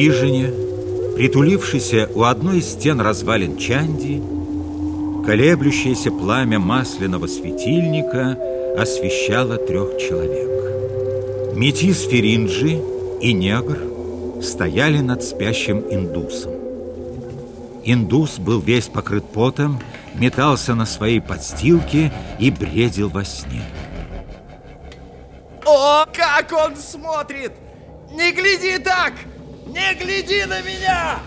хижине, притулившейся у одной из стен развалин Чанди, колеблющееся пламя масляного светильника освещало трех человек. Метис Феринджи и негр стояли над спящим индусом. Индус был весь покрыт потом, метался на своей подстилке и бредил во сне. О, как он смотрит! Не гляди так! Не гляди на меня!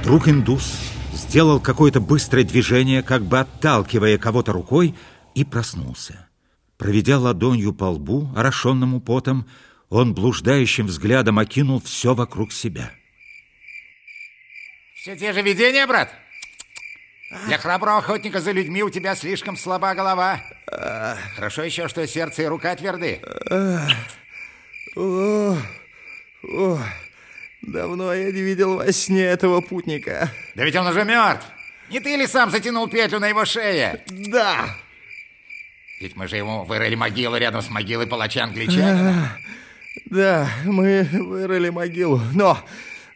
Вдруг индус сделал какое-то быстрое движение, как бы отталкивая кого-то рукой, и проснулся. Проведя ладонью по лбу, орошенному потом, он блуждающим взглядом окинул все вокруг себя. Все те же видения, брат? Для храброго охотника за людьми у тебя слишком слаба голова. Хорошо еще, что сердце и рука тверды. О, о, давно я не видел во сне этого путника. Да ведь он уже мертв. Не ты ли сам затянул петлю на его шее? Да. Ведь мы же ему вырыли могилу рядом с могилой палача-англичанина. Да, мы вырыли могилу, но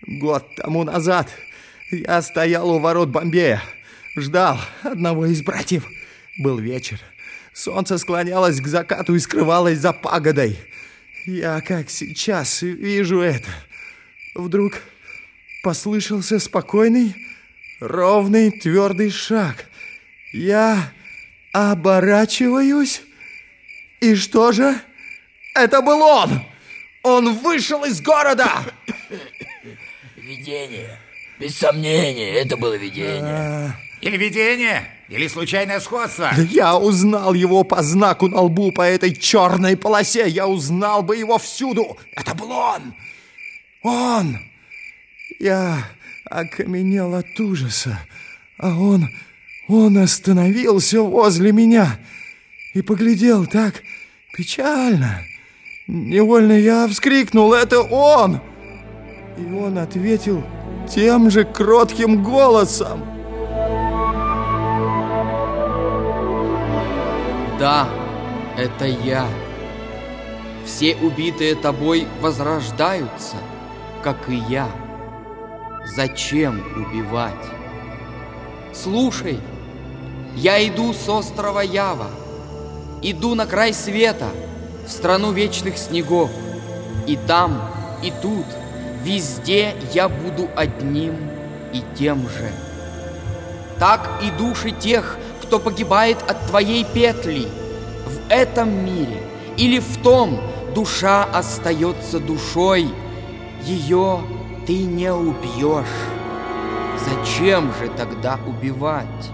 год тому назад я стоял у ворот Бомбея, ждал одного из братьев. Был вечер. Солнце склонялось к закату и скрывалось за пагодой. Я, как сейчас, вижу это. Вдруг послышался спокойный, ровный, твердый шаг. Я оборачиваюсь, и что же? Это был он! Он вышел из города! Видение. Без сомнения, это было видение. Или видение, или случайное сходство. Да я узнал его по знаку на лбу, по этой черной полосе. Я узнал бы его всюду. Это был он. Он. Я окаменел от ужаса, а он... Он остановился возле меня и поглядел так печально. Невольно я вскрикнул «Это он!» И он ответил тем же кротким голосом. Да, это я. Все убитые тобой возрождаются, как и я. Зачем убивать? Слушай, я иду с острова Ява, иду на край света, в страну вечных снегов. И там, и тут, везде я буду одним и тем же. Так и души тех, кто погибает от твоей петли. В этом мире или в том душа остается душой. Ее ты не убьешь. Зачем же тогда убивать?